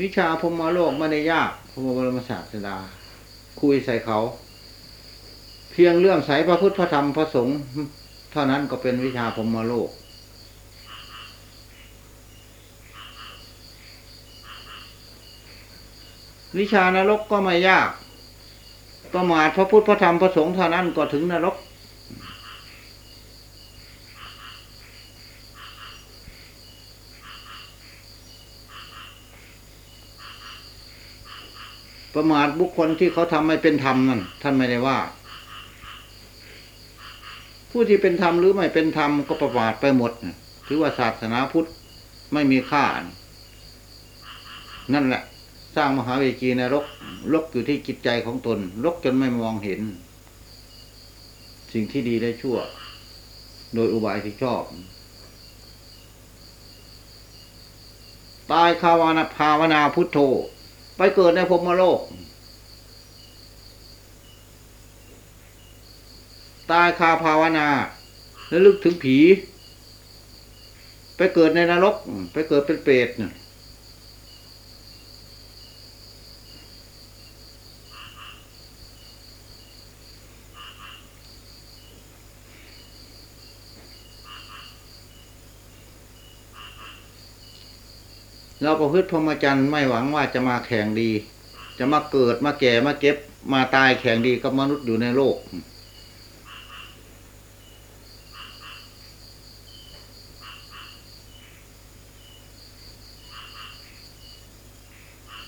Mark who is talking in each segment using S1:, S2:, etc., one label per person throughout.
S1: วิชาพรหมโลกไม่ได้ยากพระบรมศาสดา คุยใส่เขา เพียงเรื่องใสพระพุทธพระธรรมพระสงฆ์เท่านั้นก็เป็นวิชาพรหมโลก วิชานรกก็ไม่ยากประมาทพระพุทธพระธรรมพระสงฆ์เท่านั้นก็ถึงนรก ประมาทบุคคลที่เขาทำไม่เป็นธรรมนั่นท่านไม่ได้ว่า ผู้ที่เป็นธรรมหรือไม่เป็นธรรมก็ประมาทไปหมดถือว่าศาสนาพุทธไม่มีค่า นั่นแหละ สร้างมหาเวจีนรกรกอยู่ที่จิตใจของตนรกจนไม่มองเห็น สิ่งที่ดีได้ชั่ว โดยอุบายที่ชอบตายคาวานาภาวนาพุทโธ ไปเกิดในภพมโลก ตายคาภาวนาแล้วลึกถึงผี ไปเกิดในนรก ไปเกิดเป็นเปรตเนี่ย เราประพฤติพรหมจรรย์ไม่หวังว่าจะมาแข่งดี จะมาเกิดมาแก่มาเก็บมาตายแข่งดีกับมนุษย์อยู่ในโลก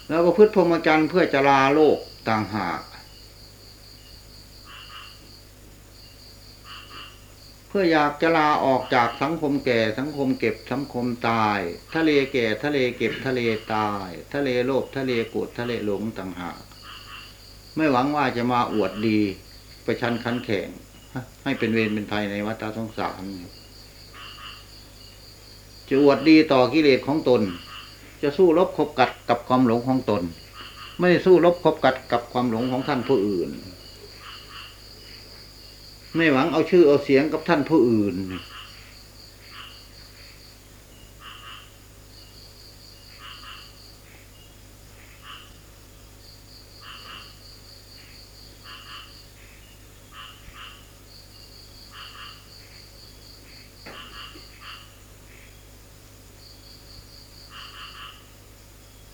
S1: เราประพฤติพรหมจรรย์เพื่อจะลาโลกต่างหาก เพื่ออยากจะลาออกจากสังคมแก่สังคมเก็บสังคมตาย ทะเลแก่ทะเลเก็บทะเลตาย ทะเลโลภทะเลโกรธทะเลหลงต่างหากไม่หวังว่าจะมาอวดดีไปชันขันแข่งให้เป็นเวรเป็นภัยในวัฏสงสารจะอวดดีต่อกิเลสของตน จะสู้รบคบกัดกับความหลงของตน ไม่สู้รบคบกัดกับความหลงของท่านผู้อื่น ไม่หวังเอาชื่อเอาเสียงกับท่านผู้อื่น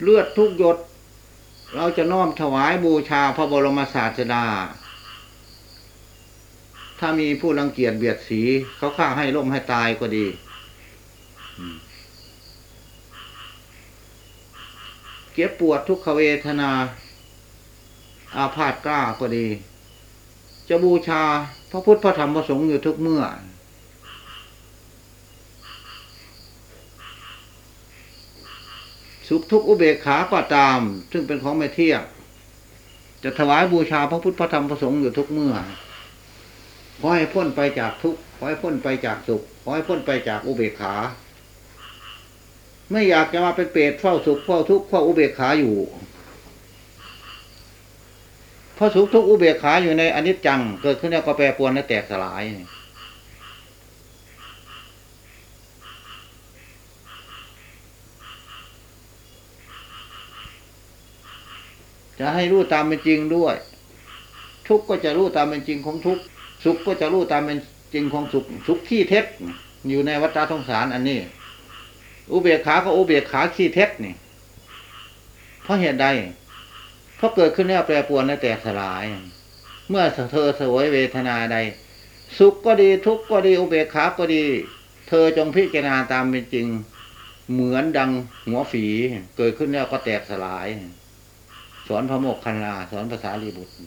S1: เลือดทุกหยด เราจะน้อมถวายบูชาพระบรมศาสดา ถ้ามีผู้รังเกียจเบียดสี เขาฆ่าให้ล่มให้ตายก็ดี เก็บปวดทุกขเวทนา อาพาธกล้าก็ดี จะบูชาพระพุทธพระธรรมพระสงฆ์อยู่ทุกเมื่อ สุขทุกอุเบกขาก็ตาม ซึ่งเป็นของไม่เที่ยงจะถวายบูชาพระพุทธพระธรรมพระสงฆ์อยู่ทุกเมื่อ ขอให้พ้นไปจากทุกข์ขอให้พ้นไปจากสุขขอให้พ้นไปจากอุเบกขา ไม่อยากจะมาเป็นเปรตเฝ้าสุขเฝ้าทุกข์เฝ้าอุเบกขาอยู่เพราะสุขทุกข์อุเบกขาอยู่ในอนิจจัง เกิดขึ้นแล้วก็แปรปรวนและแตกสลายจะให้รู้ตามเป็นจริงด้วย ทุกข์ก็จะรู้ตามเป็นจริงของทุกข์ สุขก็จะรู้ตามเป็นจริงของสุข สุขขี้เท็จอยู่ในวัฏสงสารอันนี้ อุเบกขาก็อุเบกขาขี้เท็จนี่ เพราะเหตุใด เพราะเกิดขึ้นแล้วแปรปวนและแตกสลาย เมื่อเธอสวยเวทนาใด สุขก็ดีทุกข์ก็ดี อุเบกขาก็ดี เธอจงพิจารณาตามเป็นจริง เหมือนดังหัวฝี เกิดขึ้นแล้วก็แตกสลาย สอนพระโมกขันลาสอนภาษาลีบุตร เธ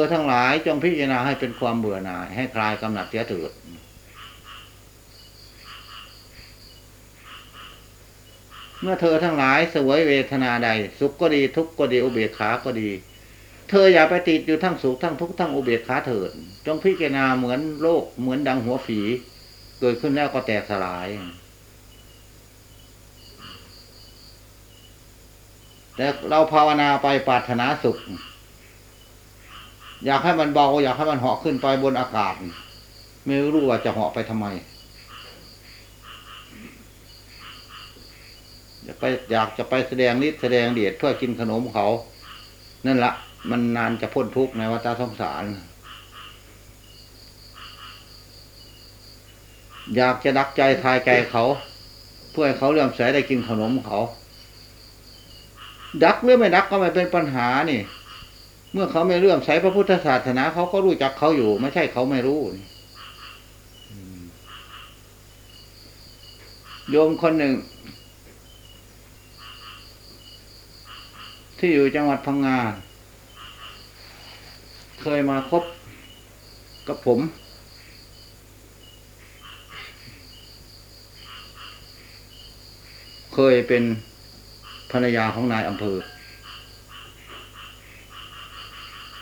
S1: อทั้งหลายจงพิจารณาให้เป็นความเบื่อหน่าย ให้คลายกำหนัดเสียเถิดเมื่อเธอทั้งหลายเสวยเวทนาใด สุขก็ดีทุกข์ก็ดีอุเบกขาก็ดี เธออย่าไปติดอยู่ทั้งสุขทั้งทุกข์ทั้งอุเบกขาเถิด จงพิจารณาเหมือนโลกเหมือนดังหัวฝีเกิดขึ้นแล้วก็แตกสลายแต่เราภาวนาไปปรารถนาสุข อยากให้มันเบา อยากให้มันเหาะขึ้นไปบนอากาศ ไม่รู้ว่าจะเหาะไปทำไมอยากไปอยากจะไปแสดงฤทธิ์แสดงเดชเพื่อกินขนมเขา นั่นละมันนานจะพ้นทุกข์ในวัฏสงสาร อยากจะดักใจทายใจเขา เพื่อให้เขาเลื่อมใสได้กินขนมเขา ดักหรือไม่ดักก็ไม่เป็นปัญหานี่ เมื่อเขาไม่เลื่อมใสพระพุทธศาสนาเขาก็รู้จักเขาอยู่ ไม่ใช่เขาไม่รู้โยมคนหนึ่ง ที่อยู่จังหวัดพังงาเคยมาคบกับผม เคยเป็นภรรยาของนายอำเภอ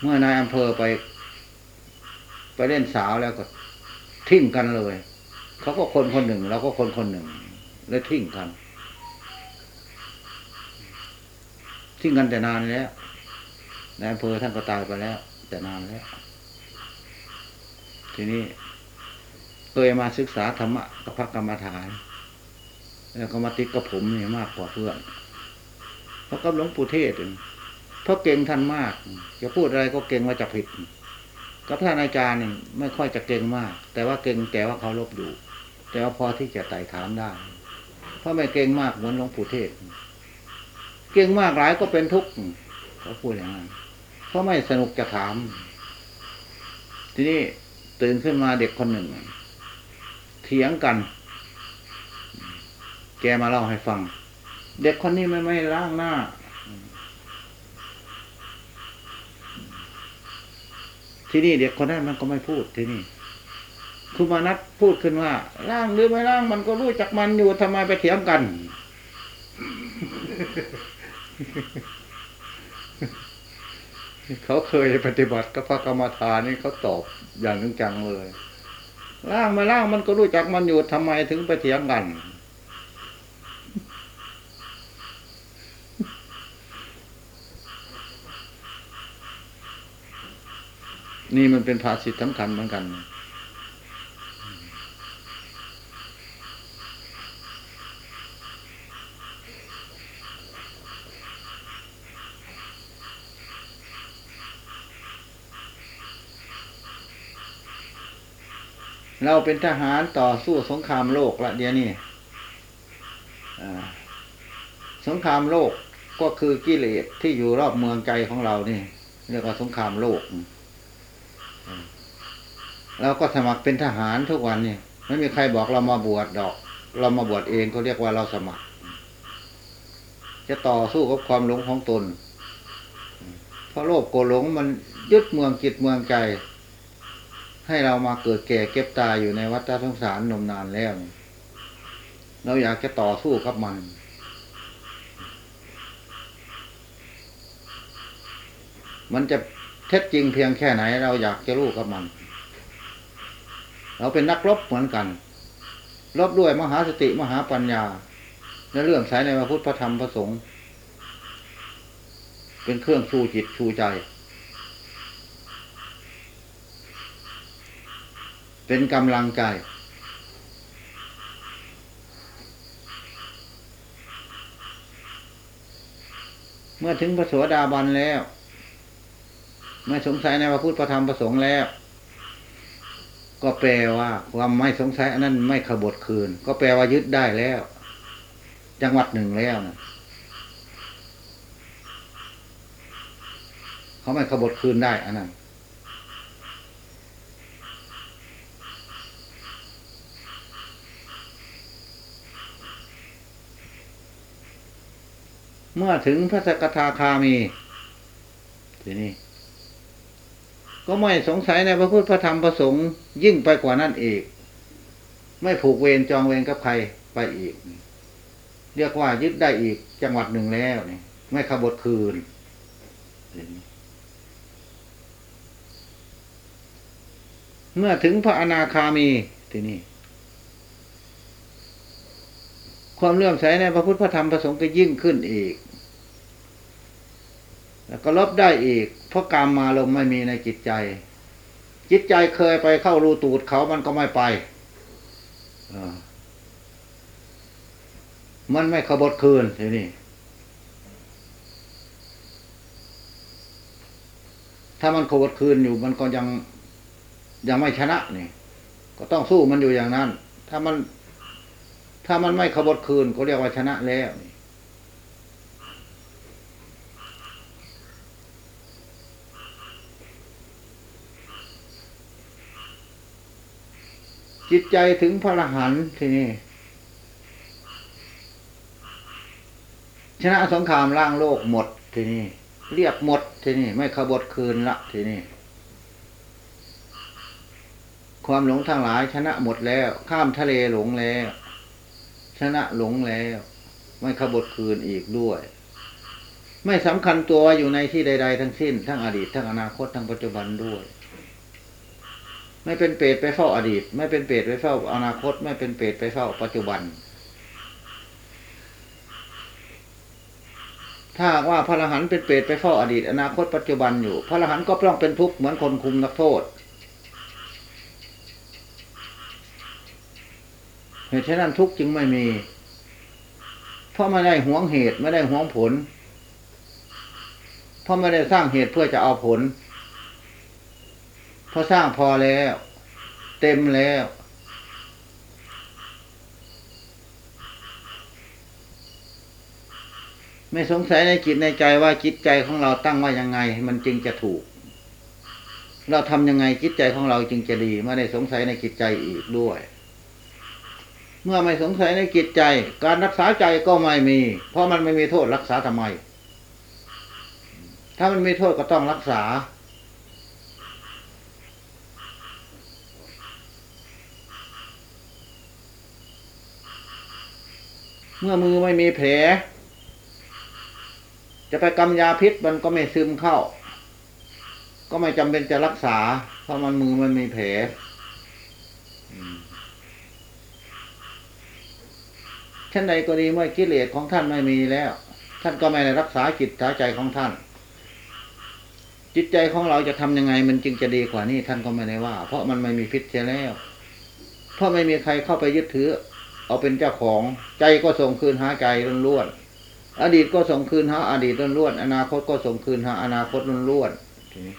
S1: เมื่อนายอำเภอไป ไปเล่นสาวแล้วก็ทิ้งกันเลย เขาก็คนคนหนึ่งเราก็คนคนหนึ่ง แล้วทิ้งกัน ทิ้งกันแต่นานแล้วนายอำเภอท่านก็ตายไปแล้ว แต่นานแล้ว ทีนี้เคยมาศึกษาธรรมะกับพระกรรมฐาน แล้วก็มาติดกับผมนี่มากกว่าเพื่อนเพราะกับหลวงปู่เทศน์นี่ เพราะเก่งท่านมากจะพูดอะไรก็เก่งว่าจะผิด กับท่านอาจารย์นี่ไม่ค่อยจะเก่งมาก แต่ว่าเก่งแต่ว่าเขาลบอยู่ แต่ว่าพอที่จะไต่ถามได้ เพราะไม่เก่งมากเหมือนหลวงปู่เทศ เก่งมากหลายก็เป็นทุกข์เขาพูดอย่างนั้นเพราะไม่สนุกจะถาม ทีนี้ตื่นขึ้นมาเด็กคนหนึ่งเถียงกัน แกมาเล่าให้ฟัง เด็กคนนี้ไม่ไม่ล้างหน้า ที่นี่เด็กคนนั้นมันก็ไม่พูดที่นี่ครูมานัดพูดขึ้นว่า ร่างหรือไม่ร่างมันก็รู้จักมันอยู่ทำไมไปเถียงกัน เขาเคยปฏิบัติกับพระกรรมฐานนี่เขาตอบอย่างจริงจังเลย ร่างไม่ร่างมันก็รู้จักมันอยู่ทำไมถึงไปเถียงกัน นี่มันเป็นภาษิตสำคัญเหมือนกัน เราเป็นทหารต่อสู้สงครามโลกละเดี๋ยวนี้อ่สงครามโลกก็คือกิเลสที่อยู่รอบเมืองใจของเรานี่เรียกว่าสงครามโลก เราก็สมัครเป็นทหารทุกวันนี่ไม่มีใครบอกเรามาบวชดอก เรามาบวชเองเขาเรียกว่าเราสมัคร จะต่อสู้กับความหลงของตน เพราะโลภโกหลงมันยึดเมืองจิตเมืองใจ ให้เรามาเกิดแก่เก็บตายอยู่ในวัฏสงสารนมนานแล้ว เราอยากจะต่อสู้กับมันมันจะ ท็จจริงเพียงแค่ไหน เราอยากจะรู้กับมัน เราเป็นนักรบเหมือนกัน รบด้วยมหาสติมหาปัญญา และเรื่องสายในพระพุทธพระธรรมพระสงฆ์เป็นเครื่องชูจิตชูใจ เป็นกำลังใจเมื่อถึงพระโสดาบันแล้ว ไม่สงสัยในพระพุทธพระธรรมพระสงฆ์แล้ว ก็แปลว่า ความไม่สงสัยอันนั้นไม่ขบฏคืน ก็แปลว่ายึดได้แล้ว จังหวัดหนึ่งแล้วนะเขาไม่ขบฏคืนได้อันนั้นเมื่อถึงพระสกทาคามีทีนี้ ก็ไม่สงสัยในพระพุทธพระธรรมพระสงฆ์ยิ่งไปกว่านั้นอีก ไม่ผูกเวรจองเวรกับใครไปอีก เรียกว่ายึดได้อีกจังหวัดหนึ่งแล้วนี่ไม่ขบฏคืน เมื่อถึงพระอนาคามีทีนี้ความเลื่อมใสในพระพุทธพระธรรมพระสงฆ์ก็ยิ่งขึ้นอีก แล้วก็ลบได้อีก เพราะกรรมมาลมไม่มีในจิตใจ จิตใจเคยไปเข้ารูตูดเขามันก็ไม่ไปมันไม่ขบฏคืนทีนี้ถ้ามันขบฏคืนอยู่ มันก็ยังยังไม่ชนะนี่ ก็ต้องสู้มันอยู่อย่างนั้น ถ้ามัน ถ้ามันไม่ขบฏคืนก็เรียกว่าชนะแล้วนี่ จิตใจถึงพระหันต์ทีนี้ชนะสงครามล่างโลกหมดทีนี้เรียบหมดทีนี้ไม่ขบฏคืนละทีนี้ความหลงทั้งหลายชนะหมดแล้ว ข้ามทะเลหลงแล้ว ชนะหลงแล้ว ไม่ขบฏคืนอีกด้วย ไม่สำคัญตัวอยู่ในที่ใด ๆ ทั้งสิ้น ทั้งอดีตทั้งอนาคตทั้งปัจจุบันด้วย ไม่เป็นเปรตไปเฝ้าอดีต ไม่เป็นเปรตไปเฝ้าอนาคต ไม่เป็นเปรตไปเฝ้าปัจจุบัน ถ้าว่าพระอรหันต์เป็นเปรตไปเฝ้าอดีต อนาคตปัจจุบันอยู่ พระอรหันต์ก็ต้องเป็นทุกข์เหมือนคนคุมนักโทษเหตุฉะนั้นทุกข์จึงไม่มี เพราะไม่ได้หวงเหตุไม่ได้หวงผล เพราะไม่ได้สร้างเหตุเพื่อจะเอาผล เพราะสร้างพอแล้ว เต็มแล้ว ไม่สงสัยในจิตในใจว่าจิตใจของเราตั้งว่ายังไง มันจึงจะถูก เราทำยังไงจิตใจของเราจึงจะดีไม่ได้สงสัยในจิตใจอีกด้วย เมื่อไม่สงสัยในจิตใจ การรักษาใจก็ไม่มี เพราะมันไม่มีโทษรักษาทำไม ถ้ามันมีโทษก็ต้องรักษา เมื่อมือไม่มีแผล จะไปกำยาพิษมันก็ไม่ซึมเข้า ก็ไม่จำเป็นจะรักษา เพราะมันมือมันมีแผลเช่นใดก็ดีเมื่อกิเลสของท่านไม่มีแล้ว ท่านก็ไม่ได้รักษาจิตใจของท่าน จิตใจของเราจะทำยังไง มันจึงจะดีกว่านี้ท่านก็ไม่ได้ว่า เพราะมันไม่มีพิษเสียแล้ว เพราะไม่มีใครเข้าไปยึดถือ เอาเป็นเจ้าของ ใจก็ส่งคืนหาใจล้วนๆอดีตก็ส่งคืนหาอดีตล้วนๆอนาคตก็ส่งคืนหาอนาคตล้วนๆทีนี้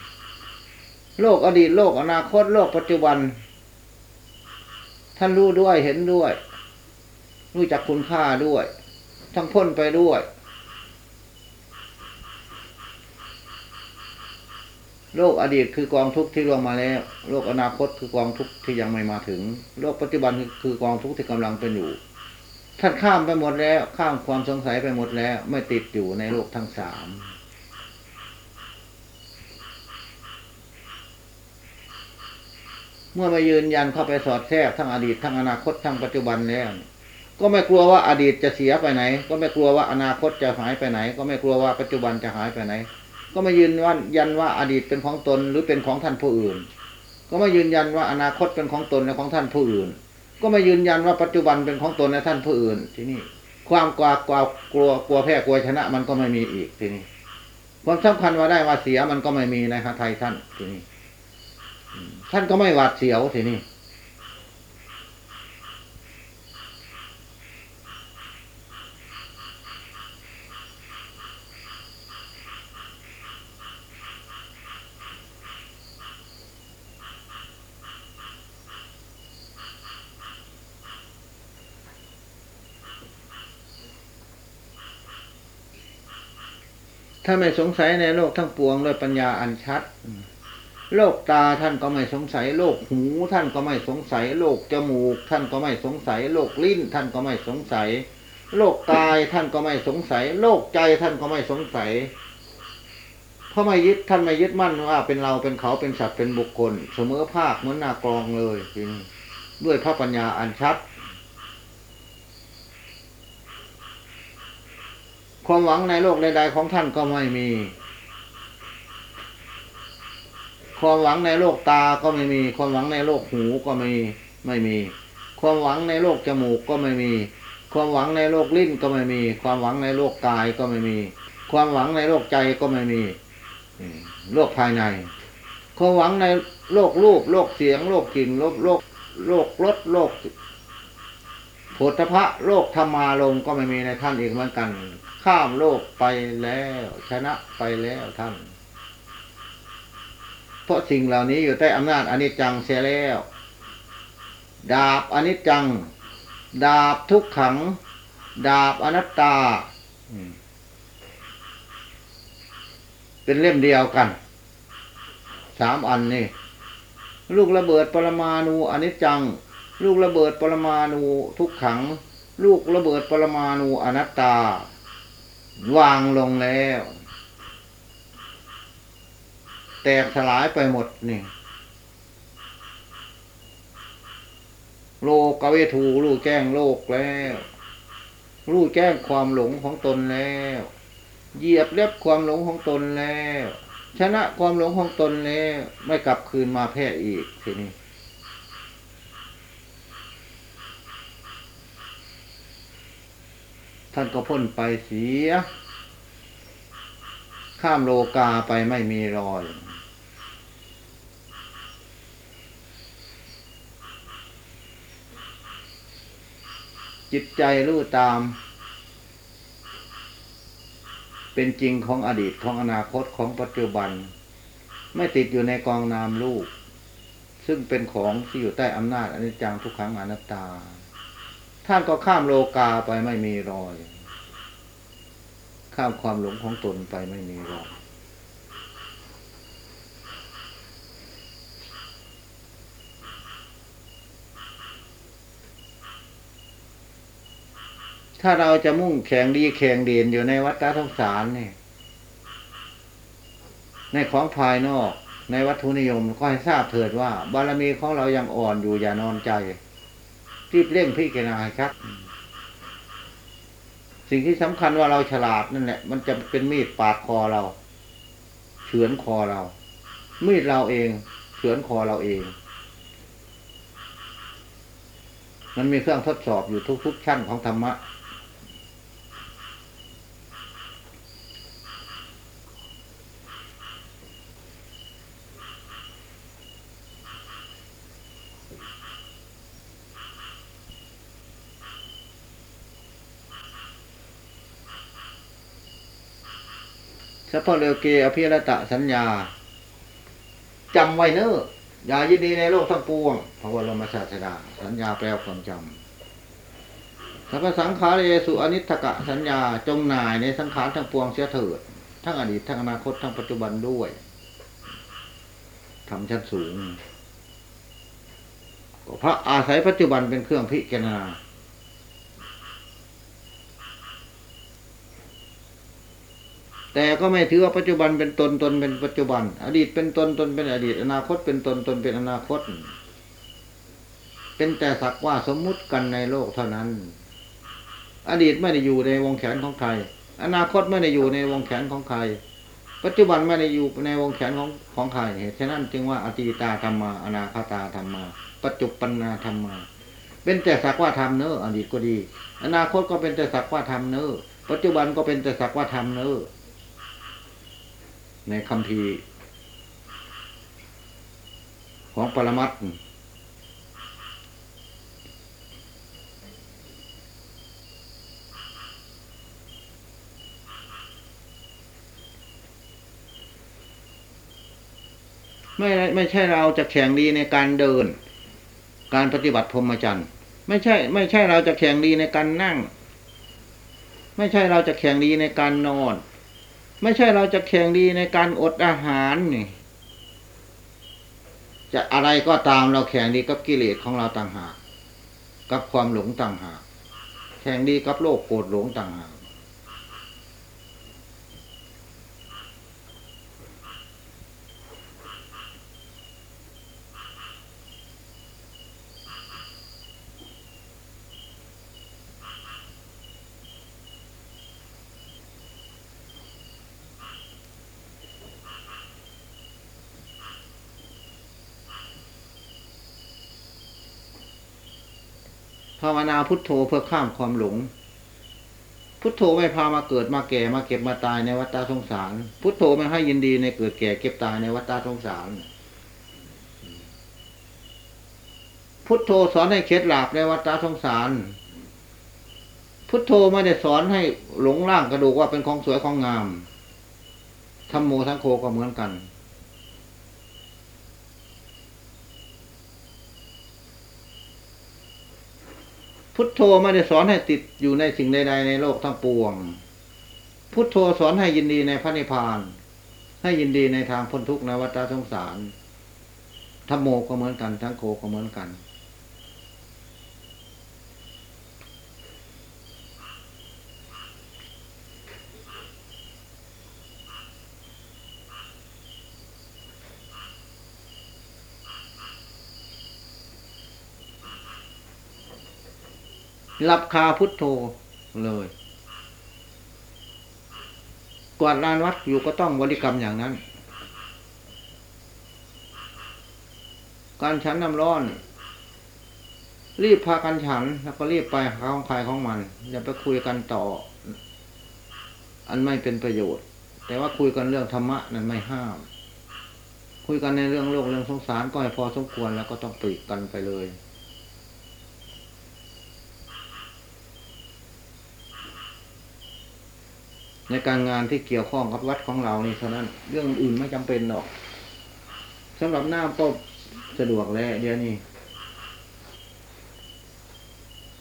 S1: โลกอดีตโลกอนาคตโลกปัจจุบัน ท่านรู้ด้วยเห็นด้วย รู้จักคุณค่าด้วย ทั้งพ้นไปด้วย โลกอดีตคือกองทุกข์ที่ล่วงมาแล้ว โลกอนาคตคือกองทุกข์ที่ยังไม่มาถึง โลกปัจจุบันคือกองทุกข์ที่กำลังเป็นอยู่ท่านข้ามไปหมดแล้ว ข้ามความสงสัยไปหมดแล้ว ไม่ติดอยู่ในโลกทั้งสามเมื่อมายืนยันเข้าไปสอดแทรกทั้งอดีตทั้งอนาคตทั้งปัจจุบันแล้ว ก็ไม่กลัวว่าอดีตจะเสียไปไหน ก็ไม่กลัวว่าอนาคตจะหายไปไหน ก็ไม่กลัวว่าปัจจุบันจะหายไปไหน ก็ไม่ยืนว่ายันว่าอดีตเป็นของตนหรือเป็นของท่านผู้อื่น ก็ไม่ยืนยันว่าอนาคตเป็นของตนและของท่านผู้อื่น ก็ไม่ยืนยันว่าปัจจุบันเป็นของตนและท่านผู้อื่น ที่นี่ความกลัวกลัวกลัวกลัวแพ้กลัวชนะมันก็ไม่มีอีกที่นี่ความสำคัญว่าได้ว่าเสียมันก็ไม่มีในพระไทยท่านที่นี่ท่านก็ไม่หวาดเสียวทีนี่ ถ้าไม่สงสัยในโลกทั้งปวงด้วยปัญญาอันชัด โลกตาท่านก็ไม่สงสัย โลกหูท่านก็ไม่สงสัย โลกจมูก ท่านก็ไม่สงสัย โลกลิ้นท่านก็ไม่สงสัย โลกกายท่านก็ไม่สงสัย โลกใจท่านก็ไม่สงสัย เพราะไม่ยึดท่านไม่ยึดมั่นว่าเป็นเราเป็นเขาเป็นสัตว์เป็นบุคคล เสมอภาคเหมือนนากรองเลยจริงด้วยพระปัญญาอันชัด ความหวังในโลกใดๆของท่านก็ไม่มี ความหวังในโลกตาก็ไม่มี ความหวังในโลกหูก็ไม่ไม่มี ความหวังในโลกจมูกก็ไม่มี ความหวังในโลกลิ้นก็ไม่มี ความหวังในโลกกายก็ไม่มี ความหวังในโลกใจก็ไม่มีโลกภายใน ความหวังในโลกรูปโลกเสียง โลกกลิ่นโลกโลกโลกรสโลกโพธพะโลกธรรมาลมก็ไม่มีในท่านอีกเหมือนกัน ข้ามโลกไปแล้ว ชนะไปแล้วท่าน เพราะสิ่งเหล่านี้อยู่ใต้อำนาจอนิจจังเสียแล้ว ดาบอนิจจัง ดาบทุกขัง ดาบอนัตตา เป็นเล่มเดียวกัน สามอันนี่ลูกระเบิดปรมาณูอนิจจัง ลูกระเบิดปรมาณูทุกขัง ลูกระเบิดปรมาณูอนัตตา วางลงแล้ว แตกสลายไปหมดนี่ โลกเวทูรู้แจ้งโลกแล้ว รู้แจ้งความหลงของตนแล้วเหยียบเล็บความหลงของตนแล้ว ชนะความหลงของตนแล้ว ไม่กลับคืนมาแพ้อีกทีนี้ ท่านก็พ้นไปเสีย ข้ามโลกาไปไม่มีรอย จิตใจรู้ตาม เป็นจริงของอดีตของอนาคตของปัจจุบัน ไม่ติดอยู่ในกองนามรูปซึ่งเป็นของที่อยู่ใต้อำนาจอนิจจังทุกขังอนัตตา ท่านก็ข้ามโลกาไปไม่มีรอย ข้ามความหลงของตนไปไม่มีรอยถ้าเราจะมุ่งแข่งดีแข่งเด่นอยู่ในวัฏสงสารนี่ในของภายนอก ในวัตถุนิยมก็ให้ทราบเถิดว่า บารมีของเรายังอ่อนอยู่อย่านอนใจ รีบเร่งพิจารณาครับ สิ่งที่สำคัญว่าเราฉลาดนั่นแหละ มันจะเป็นมีดปาดคอเรา เฉือนคอเรา มีดเราเองเฉือนคอเราเอง มันมีเครื่องทดสอบอยู่ทุกๆชั้นของธรรมะ สัพเพเลเกอภิรตะสัญญาจำไว้เนอะอย่ายินดีในโลกทั้งปวงพระบรมศาสดา สัญญาแปลความจำสัพพสังขารเอสุอนิจกะสัญญาจงหน่ายในสังขารทั้งปวงเสียเถิด ทั้งอดีตทั้งอนาคตทั้งปัจจุบันด้วยทำชั้นสูงก็พระอาศัยปัจจุบันเป็นเครื่องพิจารณา แต่ก็ไม่ถือว่าปัจจุบันเป็นตนตนเป็นปัจจุบัน อดีตเป็นตนตนเป็นอดีต อนาคตเป็นตนตนเป็นอนาคต เป็นแต่สักว่าสมมุติกันในโลกเท่านั้น อดีตไม่ได้อยู่ในวงแขนของใคร อนาคตไม่ได้อยู่ในวงแขนของใคร ปัจจุบันไม่ได้อยู่ในวงแขนของของใครเหตุฉะนั้นจึงว่าอตีตาธรรมา อนาคตาธรรมา ปัจจุปันนาธรรมา เป็นแต่สักว่าทำเนออดีตก็ดี อนาคตก็เป็นแต่สักว่าทำเนอปัจจุบันก็เป็นแต่สักว่าทำเนอ ในคำพีของปรมัตถ์ไม่ไม่ใช่เราจะแข่งดีในการเดิน การปฏิบัติพรหมจรรย์ ไม่ใช่ ไม่ใช่เราจะแข่งดีในการนั่ง ไม่ใช่เราจะแข่งดีในการนอน ไม่ใช่เราจะแข่งดีในการอดอาหารนี่ จะอะไรก็ตามเราแข่งดีกับกิเลสของเราต่างหาก กับความหลงต่างหาก แข่งดีกับโลกโกรธหลงต่างหาก พุทโธเพื่อข้ามความหลง พุทโธไม่พามาเกิดมาแก่มาเก็บมาตายในวัฏสงสาร พุทโธไม่ให้ยินดีในเกิดแก่เก็บตายในวัฏสงสาร พุทโธสอนให้เคล็ดหลาบในวัฏสงสาร พุทโธไม่ได้สอนให้หลงร่างกระดูกว่าเป็นของสวยของงามธรรมโมทั้งโคก็เหมือนกัน พุทโธไม่ได้สอนให้ติดอยู่ในสิ่งใดๆในโลกทั้งปวง พุทโธสอนให้ยินดีในพระนิพพาน ให้ยินดีในทางพ้นทุกข์ในวัฏสงสารธรรมโมก็เหมือนกัน ทั้งโคก็เหมือนกัน รับคาพุทโธเลยกวาดลานวัดอยู่ก็ต้องบริกรรมอย่างนั้น การฉันน้ำร้อน รีบพากันฉันแล้วก็รีบไปหาของใครของมันอย่าไปคุยกันต่อ อันไม่เป็นประโยชน์ แต่ว่าคุยกันเรื่องธรรมะนั้นไม่ห้าม คุยกันในเรื่องโลกเรื่องสงสารก็ให้พอสมควรแล้วก็ต้องปลีกกันไปเลย ในการงานที่เกี่ยวข้องกับวัดของเรานี่เท่านั้น เรื่องอื่นไม่จำเป็นหรอกสำหรับหน้าก็สะดวกแล้วเดี๋ยวนี้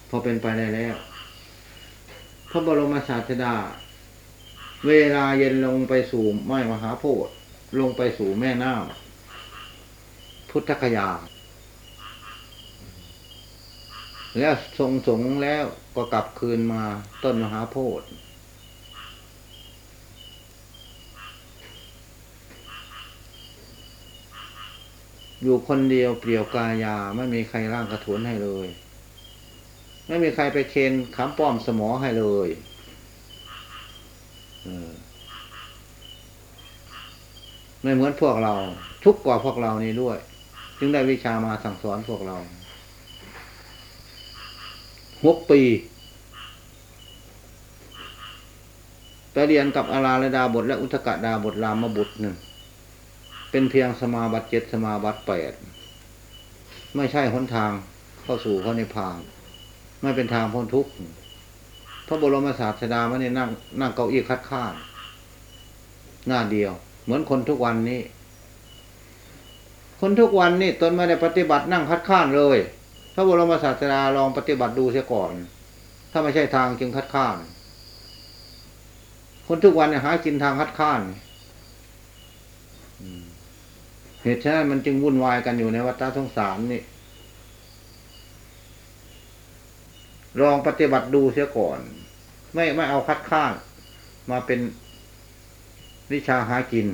S1: พอเป็นไปได้แล้ว พระบรมศาสดา เวลาเย็นลงไปสู่ไม้มหาโพธิ์ลงไปสู่แม่น้ำพุทธคยา แล้วทรงสงแล้วก็กลับคืนมาต้นมหาโพธิ์ อยู่คนเดียวเปลี่ยวกายา ไม่มีใครร่างกระถวนให้เลย ไม่มีใครไปเคนขำป้อมสมอให้เลยเออไม่เหมือนพวกเรา ทุกกว่าพวกเรานี่ด้วย จึงได้วิชามาสั่งสอนพวกเราหกปีไปเรียนกับอาราลดาบทและอุทกดาบทรามบุตรหนึ่ง เป็นเพียงสมาบัติเจ็ดสมาบัติแปดไม่ใช่หนทางเข้าสู่พระนิพพานไม่เป็นทางพ้นทุกข์พระบรมศาสดาไม่ได้นั่งนั่งเก้าอี้คัดค้านหน้าเดียว เหมือนคนทุกวันนี้ คนทุกวันนี้ตนไม่ได้ปฏิบัตินั่งคัดค้านเลย พระบรมศาสดาลองปฏิบัติดูเสียก่อน ถ้าไม่ใช่ทางจึงคัดค้าน คนทุกวันเนี่ยหากินทางคัดค้าน เหตุฉะนั้นมันจึงวุ่นวายกันอยู่ในวัฏสงสารนี่ลองปฏิบัติดูเสียก่อน ไม่ไม่เอาคัดค้านมาเป็นวิชาหากิน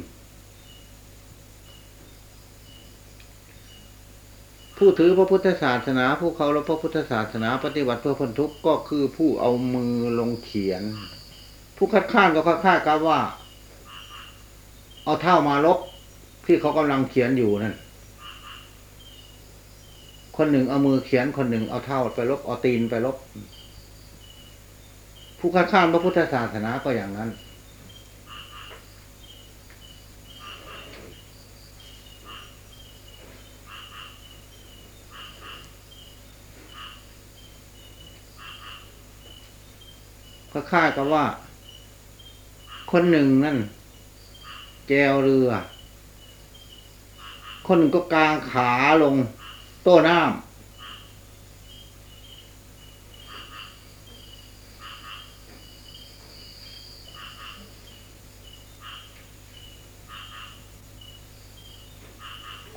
S1: ผู้ถือพระพุทธศาสนา ผู้เคารพพระพุทธศาสนา ปฏิบัติเพื่อพ้นทุกข์ก็คือผู้เอามือลงเขียน ผู้คัดค้านก็คัดค้านกับว่า เอาเท่ามาลบ ที่เขากำลังเขียนอยู่นั่น คนหนึ่งเอามือเขียนคนหนึ่งเอาเท่าไปลบเอาตีนไปลบ ผู้คัดค้านพระพุทธศาสนาก็อย่างนั้น ก็ค่ากับว่า คนหนึ่งนั่น แจวเรือ คนหนึ่งก็กางขาลงโต้น้ำ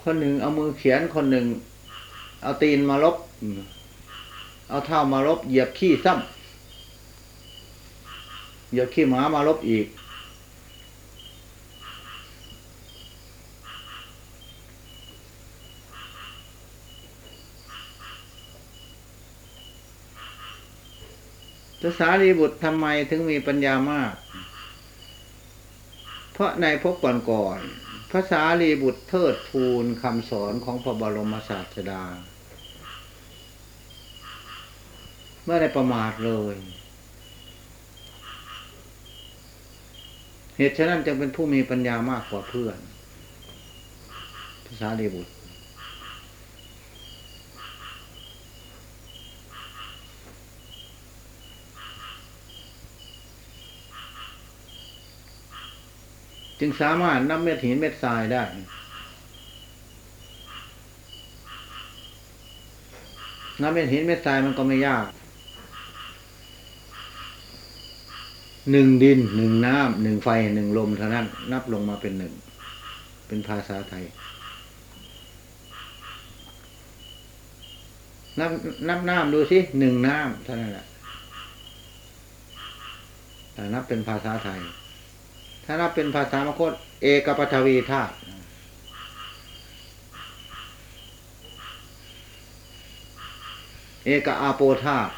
S1: คนหนึ่งเอามือเขียนคนหนึ่ง เอาตีนมาลบ เอาเท้ามาลบเหยียบขี้ซ้ำเหยียบขี้หมามาลบอีก ภาษาลีบุตรทำไมถึงมีปัญญามาก เพราะในพบก่อนๆภาษาลีบุตรเทิดทูนคำสอนของพระบรมศาสดาไม่ได้ประมาทเลย เหตุฉะนั้นจึงเป็นผู้มีปัญญามากกว่าเพื่อนภาษาลีบุตร จึงสามารถนับเม็ดหินเม็ดทรายได้นับเม็ดหินเม็ดทรายมันก็ไม่ยาก หนึ่งดินหนึ่งน้ำหนึ่งไฟหนึ่งลมเท่านั้น นับลงมาเป็นหนึ่ง เป็นภาษาไทย นับนับน้ำดูสิหนึ่งน้ำเท่านั้นแหละแต่นับเป็นภาษาไทย ถ้านับเป็นภาษามคต เอกปฐวีธาตุเอกอาโปธาตุ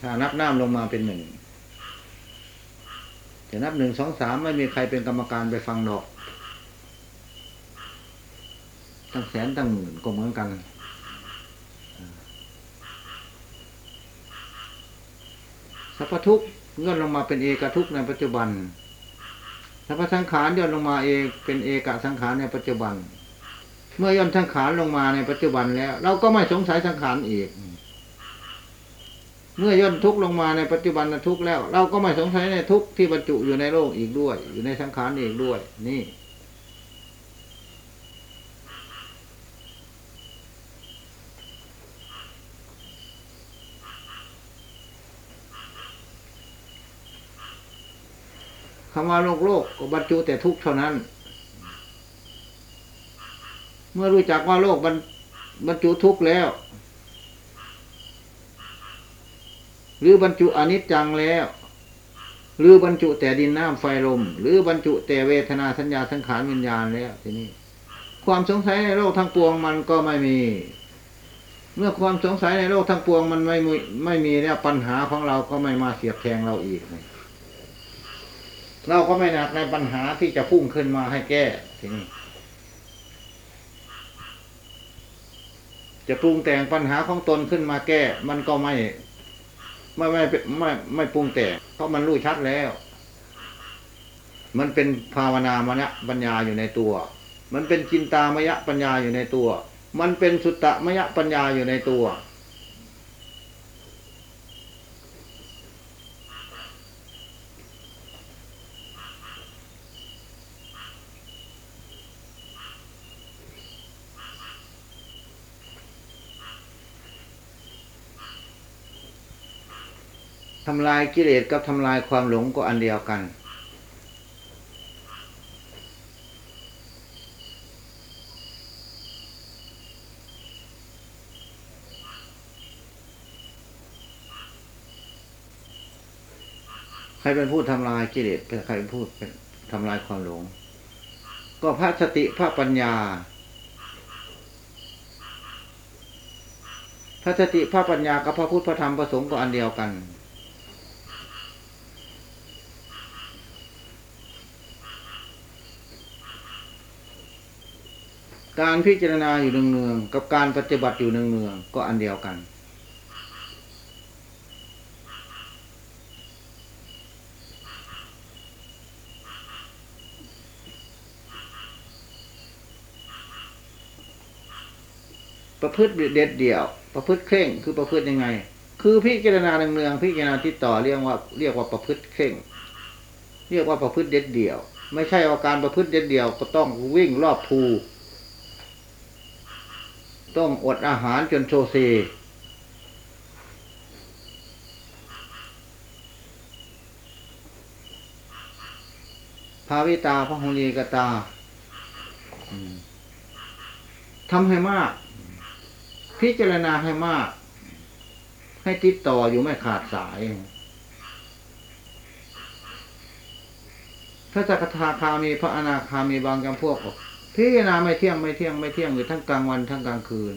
S1: ถ้านับน้ำลงมาเป็นหนึ่งจะนับหนึ่งสองสามไม่มีใครเป็นกรรมการไปฟังดอก ตั้งแสนตั้งหมื่นก็เหมือนกันสัพพทุกข์ย่นลงมาเป็นเอกทุกในปัจจุบัน สัพพสังขารย่นลงมาเอกเป็นเอกสังขารในปัจจุบัน เมื่อย่นสังขารลงมาในปัจจุบันแล้ว เราก็ไม่สงสัยสังขารอีก เมื่อย่นทุกข์ลงมาในปัจจุบันทุกข์แล้ว เราก็ไม่สงสัยในทุกข์ที่บรรจุอยู่ในโลกอีกด้วย อยู่ในสังขารอีกด้วย นี่ คำว่าโลกโลกก็บรรจุแต่ทุกข์เท่านั้น เมื่อรู้จักว่าโลกบรรบรรจุทุกข์แล้ว หรือบรรจุอนิจจังแล้ว หรือบรรจุแต่ดินน้ำไฟลม หรือบรรจุแต่เวทนาสัญญาสังขารวิญญาณแล้วทีนี้ความสงสัยในโลกทั้งปวงมันก็ไม่มี เมื่อความสงสัยในโลกทั้งปวงมันไม่มีไม่มีแล้วปัญหาของเราก็ไม่มาเสียบแทงเราอีกเเราก็ไม่หนักในปัญหาที่จะพุ่งขึ้นมาให้แก้ทีนี้จะปรุงแต่งปัญหาของตนขึ้นมาแก้ มันก็ไม่ไม่ ไม่ไม่ไม่ไม่ปรุงแต่งเพราะมันรู้ชัดแล้ว มันเป็นภาวนามยะปัญญาอยู่ในตัว มันเป็นจินตามยะปัญญาอยู่ในตัว มันเป็นสุตตมยะปัญญาอยู่ในตัว ทำลายกิเลสกับทำลายความหลงก็อันเดียวกัน ใครเป็นผู้ทำลายกิเลสเป็นใครเป็นผู้ทำลายความหลง ก็พระสติพระปัญญาพระสติพระปัญญากับพระพุทธพระธรรมพระสงฆ์ก็อันเดียวกัน การพิจารณาอยู่เนืองๆกับการปฏิบัติอยู่เนืองๆก็อันเดียวกัน ประพฤติเด็ดเดี่ยว ประพฤติเคร่งคือประพฤติยังไง คือพิจารณาเนืองๆพิจารณาที่ต่อเรียกว่าเรียกว่าประพฤติเคร่ง เรียกว่าประพฤติเด็ดเดี่ยว ไม่ใช่ว่าการประพฤติเด็ดเดี่ยวก็ต้องวิ่งรอบภู ต้องอดอาหารจนโซเซภาวิตาพระหุลีกตาทำให้มาก พิจารณาให้มาก ให้ติดต่ออยู่ไม่ขาดสาย พระจักทาคามีพระอนาคามีบางจำพวกบอก พิจารณาไม่เที่ยงไม่เที่ยงไม่เที่ยงอยู่ทั้งกลางวันทั้งกลางคืน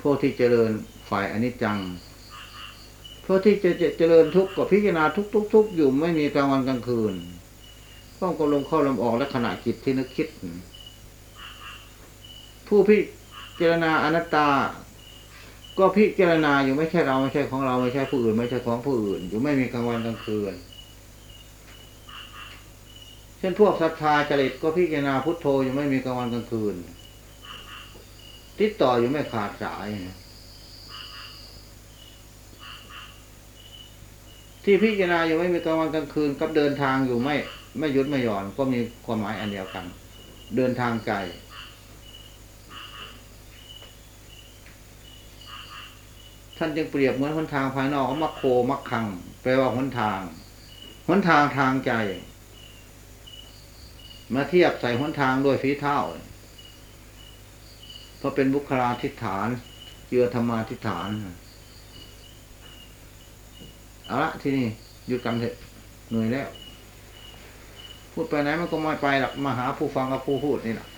S1: พวกที่เจริญฝ่ายอนิจจัง พวกที่จะเจริญทุกข์ก็พิจารณาทุกทุกทุกอยู่ไม่มีกลางวันกลางคืนต้องก็ลงเข้าลมออกและขณะจิตที่นึกคิด ผู้พิจารณาอนัตตา ก็พิจารณาอยู่ไม่ใช่เราไม่ใช่ของเราไม่ใช่ผู้อื่น ไม่ใช่ของผู้อื่น อยู่ไม่มีกลางวันกลางคืน ช่นพวกศรัทธาจริตก็พิจารณาพุทโธอยู่ไม่มีกลางวันกลางคืน ติดต่ออยู่ไม่ขาดสาย ที่พิจารณาอยู่ไม่มีกลางวันกลางคืน กับเดินทางอยู่ไม่ ไม่หยุดไม่หย่อน ก็มีความหมายอันเดียวกัน เดินทางไกลท่านจึงเปรียบเหมือนหนทางภายนอกมักโคมักคังแปลว่าหนทางหนทางทางใจ มาเทียบใส่หนทางด้วยฝีเท้าเพราะเป็นบุคลาธิฐานเจือธรรมาธิฐานเอาละที่นี่หยุดกันเถอะเหนื่อยแล้ว พูดไปไหนมันก็ไม่ไปหรอกมาหาผู้ฟังกับผู้พูดนี่แหละ